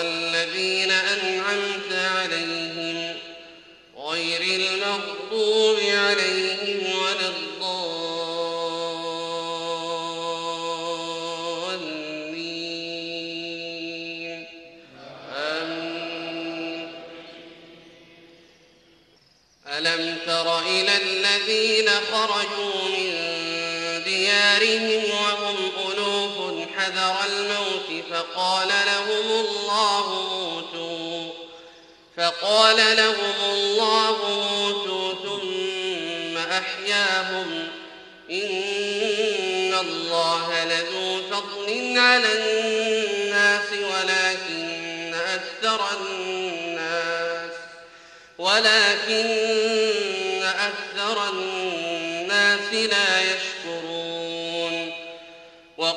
الذين أنعمت عليهم غير المغضوب عليهم ولا الضالين. آمين. ألم تر إلى الذين خرجوا من ديارهم وهم حذر الموت فقال لهم الله موتوا. فقال لهم الله موتوا ثم أحياهم. إن الله لذو فضل على الناس ولكن أكثر الناس ولكن أكثر الناس لا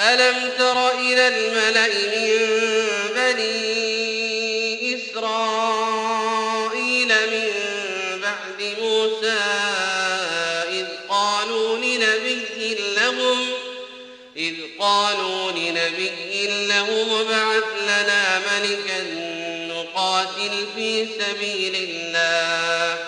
ألم تر إلى الملأ من بني إسرائيل من بعد موسى إذ قالوا لنبي لهم إذ قالوا لنبي لهم ابعث لنا ملكا نقاتل في سبيل الله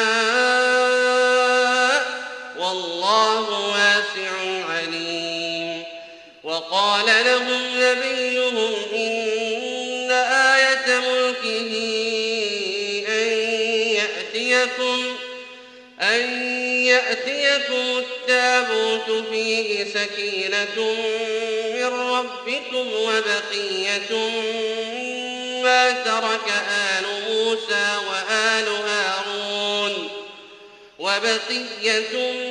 وقال لهم نبيهم إن آية ملكه أن يأتيكم أن يأتيكم التابوت فيه سكينة من ربكم وبقية مما ترك آل موسى وآل هارون وبقية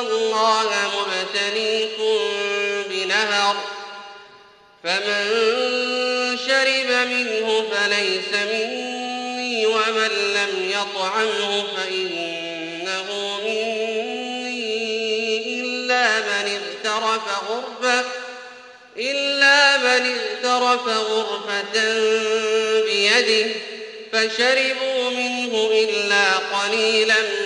الله مبتليكم بنهر فمن شرب منه فليس مني ومن لم يطعمه فإنه مني إلا من اغترف غرفة إلا من اغترف غرفة بيده فشربوا منه إلا قليلا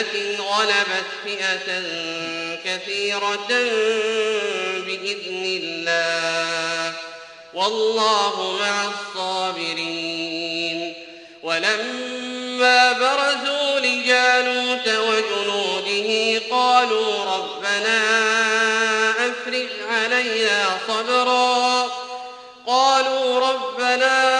قليلة غلبت فئة كثيرة بإذن الله. والله مع الصابرين. ولما برزوا لجالوت وجنوده قالوا ربنا أفرغ علينا صبرا. قالوا ربنا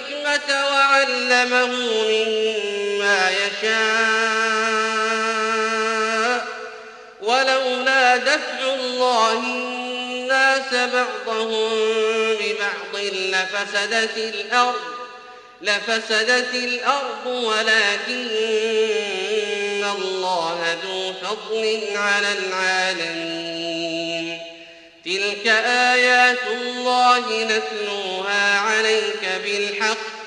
وعلمه مما يشاء. ولولا دفع الله الناس بعضهم ببعض لفسدت الأرض لفسدت الأرض ولكن الله ذو فضل على العالمين. تلك آيات الله نتلوها عليك بالحق.